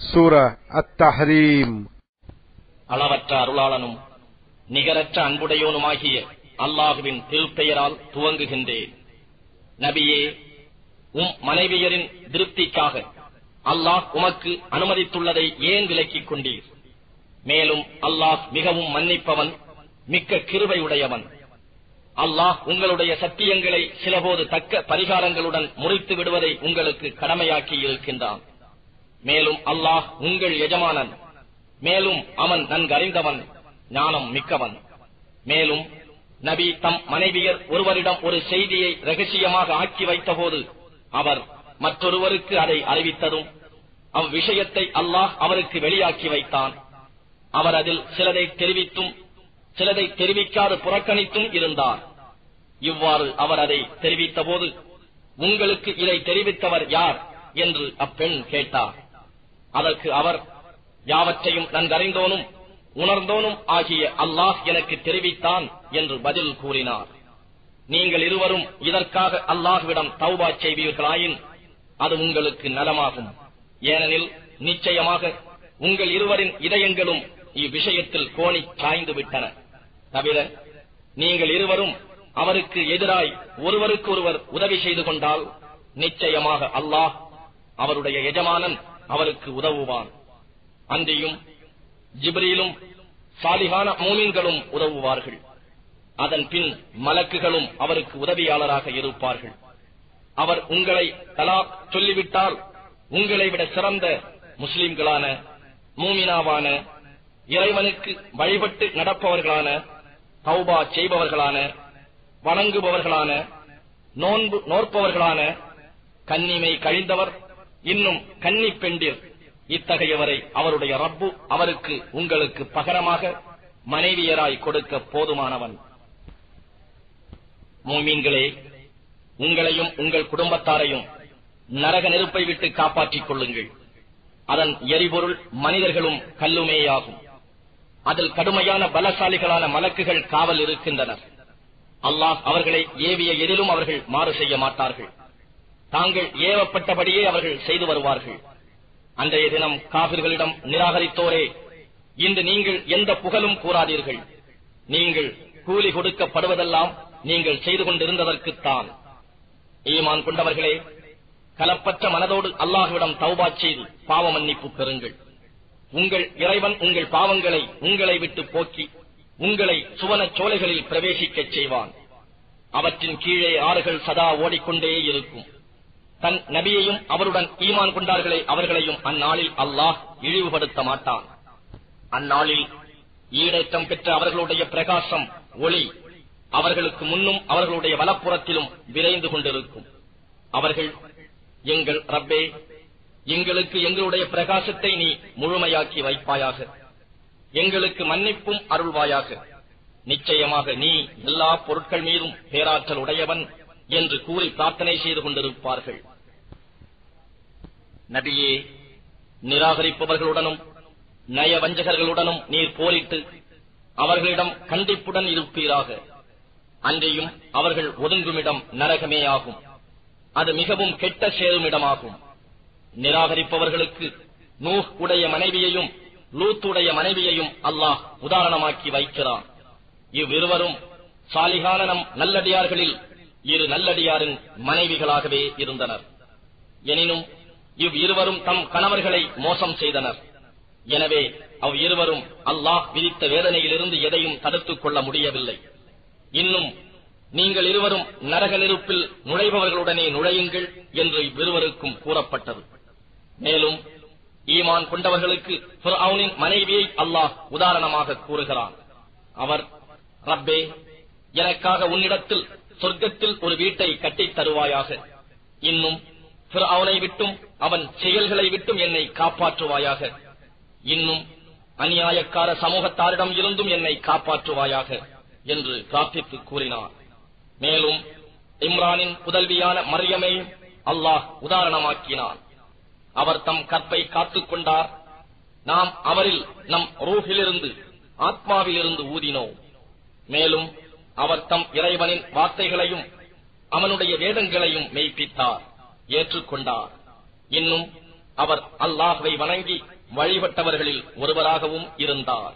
சூர அத்தஹரீம். அளவற்ற அருளாளனும் நிகரற்ற அன்புடையோனுமாகிய அல்லாஹுவின் திருப்பெயரால் துவங்குகின்றேன். நபியே உம் மனைவியரின் திருப்திக்காக அல்லாஹ் உமக்கு அனுமதித்துள்ளதை ஏன் விலக்கிக் கொண்டீர்? மேலும் அல்லாஹ் மிகவும் மன்னிப்பவன் மிக்க கிருபையுடையவன். அல்லாஹ் உங்களுடைய சத்தியங்களை சிலபோது தக்க பரிகாரங்களுடன் முறித்து விடுவதை உங்களுக்கு கடமையாக்கி இருக்கின்றான். மேலும் அல்லாஹ் உங்கள் எஜமானன். மேலும் அவன் நன்கறிந்தவன் ஞானம் மிக்கவன். மேலும் நபி தம் மனைவியர் ஒருவரிடம் ஒரு செய்தியை ரகசியமாக ஆக்கி வைத்தபோது அவர் மற்றொருவருக்கு அதை அறிவித்ததும் அவ்விஷயத்தை அல்லாஹ் அவருக்கு வெளியாக்கி வைத்தான். அவர் அதில் சிலதை தெரிவித்தும் சிலதை தெரிவிக்காது புறக்கணித்தும் இருந்தார். இவ்வாறு அவர் அதை தெரிவித்தபோது உங்களுக்கு இதை தெரிவித்தவர் யார்? என்று அப்பெண் கேட்டார். அதற்கு அவர் யாவற்றையும் நன்கறிந்தோனும் உணர்ந்தோனும் ஆகிய அல்லாஹ் எனக்கு தெரிவித்தான் என்று பதில் கூறினார். நீங்கள் இருவரும் இதற்காக அல்லாஹ்விடம் தௌபா செய்வீர்களாயின் அது உங்களுக்கு நலமாகும். ஏனெனில் நிச்சயமாக உங்கள் இருவரின் இதயங்களும் இவ்விஷயத்தில் கோணி சாய்ந்து விட்டன. தவிர நீங்கள் இருவரும் அவருக்கு எதிராய் ஒருவருக்கொருவர் உதவி செய்து கொண்டால் நிச்சயமாக அல்லாஹ் அவருடைய எஜமானன் அவருக்கு உதவுவான். அன்றியும் ஜிப்ரீலும் சாலிகான மோமீன்களும் உதவுவார்கள். அதன் பின் மலக்குகளும் அவருக்கு உதவியாளராக இருப்பார்கள். அவர் உங்களை தலாக் சொல்லிவிட்டால் உங்களை விட சிறந்த முஸ்லிம்களான மூமினாவான இறைவனுக்கு வழிபட்டு நடப்பவர்களான தௌபா செய்பவர்களான வணங்குபவர்களான நோன்பு நோற்பவர்களான கன்னிமை கழிந்தவர் இன்னும் கன்னி பெண்டில் இத்தகையவரை அவருடைய ரப்பு அவருக்கு உங்களுக்கு பகரமாக மனைவியராய் கொடுக்க போதுமானவன். மோமீன்களே உங்களையும் உங்கள் குடும்பத்தாரையும் நரக நெருப்பை விட்டு காப்பாற்றிக் கொள்ளுங்கள். அதன் எரிபொருள் மனிதர்களும் கல்லுமேயாகும். அதில் கடுமையான பலசாலிகளான மலக்குகள் காவல் இருக்கின்றனர். அல்லாஹ் அவர்களை ஏவிய எதிலும் அவர்கள் மாறு செய்ய மாட்டார்கள். தாங்கள் ஏவப்பட்டபடியே அவர்கள் செய்து வருவார்கள். அன்றைய தினம் காபிர்களிடம் நிராகரித்தோரே இன்று நீங்கள் எந்த புகழும் கூறாதீர்கள். நீங்கள் கூலி கொடுக்கப்படுவதெல்லாம் நீங்கள் செய்து கொண்டிருந்ததற்குத்தான். ஈமான் கொண்டவர்களே கலப்பற்ற மனதோடு அல்லாஹுவிடம் தௌபா செய்து பாவ மன்னிப்பு பெறுங்கள். உங்கள் இறைவன் உங்கள் பாவங்களை உங்களை விட்டு போக்கி உங்களை சுவன சோலைகளில் பிரவேசிக்கச் செய்வான். அவற்றின் கீழே ஆறுகள் சதா ஓடிக்கொண்டே இருக்கும். தன் நபியையும் அவருடன் ஈமான் கொண்டார்களே அவர்களையும் அந்நாளில் அல்லாஹ் இழிவுபடுத்த மாட்டான். அந்நாளில் ஈடேற்றம் பெற்ற அவர்களுடைய பிரகாசம் ஒளி. அவர்களுக்கு முன்னும் அவர்களுடைய வலப்புறத்திலும் விரைந்து கொண்டிருக்கும். அவர்கள் எங்கள் ரப்பே எங்களுக்கு எங்களுடைய பிரகாசத்தை நீ முழுமையாக்கி வைப்பாயாக. எங்களுக்கு மன்னிப்பும் அருள்வாயாக. நிச்சயமாக நீ எல்லா பொருட்கள் மீதும் பேராற்றல் உடையவன். என்று கூறி பிரார்த்தனை செய்து கொண்டிருப்பார்கள். நபியே நிராகரிப்பவர்களுடனும் நயவஞ்சகர்களுடனும் நீர் போரிட்டு அவர்களிடம் கண்டிப்புடன் இருப்பீராக. அன்றையும் அவர்கள் ஒதுங்குமிடம் நரகமே ஆகும். அது மிகவும் கெட்ட சேருமிடமாகும். நிராகரிப்பவர்களுக்கு நூஹ் உடைய மனைவியையும் லூத்துடைய மனைவியையும் அல்லாஹ் உதாரணமாக்கி வைக்கிறான். இவ்விருவரும் சாலிகான நம் நல்லடியார்களில் இரு நல்லடியாரின் மனைவிகளாகவே இருந்தனர். எனினும் இவ் இருவரும் தம் கணவர்களை மோசம் செய்தனர். எனவே அவ் இருவரும் அல்லாஹ் விதித்த வேதனையிலிருந்து எதையும் தடுத்துக் கொள்ள முடியவில்லை. இன்னும் நீங்கள் இருவரும் நரக நெருப்பில் நுழைபவர்களுடனே நுழையுங்கள் என்று இவ்விருவருக்கும் கூறப்பட்டது. மேலும் ஈமான் கொண்டவர்களுக்கு அவனின் மனைவியை அல்லாஹ் உதாரணமாக கூறுகிறான். அவர் ரப்பே எனக்காக உன்னிடத்தில் சொர்க்கத்தில் ஒரு வீட்டை கட்டித் தருவாயாக. இன்னும் அவனை விட்டும் அவன் செயல்களை விட்டும் என்னை காப்பாற்றுவாயாக. இன்னும் அநியாயக்கார சமூகத்தாரிடம் இருந்தும் என்னை காப்பாற்றுவாயாக என்று பிரார்த்தித்து கூறினார். மேலும் இம்ரானின் புதல்வியான மரியமை அல்லாஹ் உதாரணமாக்கினார் அவர் தம் கற்பை காத்துக் கொண்டார். நாம் அவரில் நம் ரூஹிலிருந்து ஆத்மாவிலிருந்து ஊதினோம். மேலும் அவர் தம் இறைவனின் வார்த்தைகளையும் அவனுடைய வேதங்களையும் மெய்ப்பித்தார் ஏற்றுக்கொண்டார். இன்னும் அவர் அல்லாஹ்வை வணங்கி வழிபட்டவர்களில் ஒருவராகவும் இருந்தார்.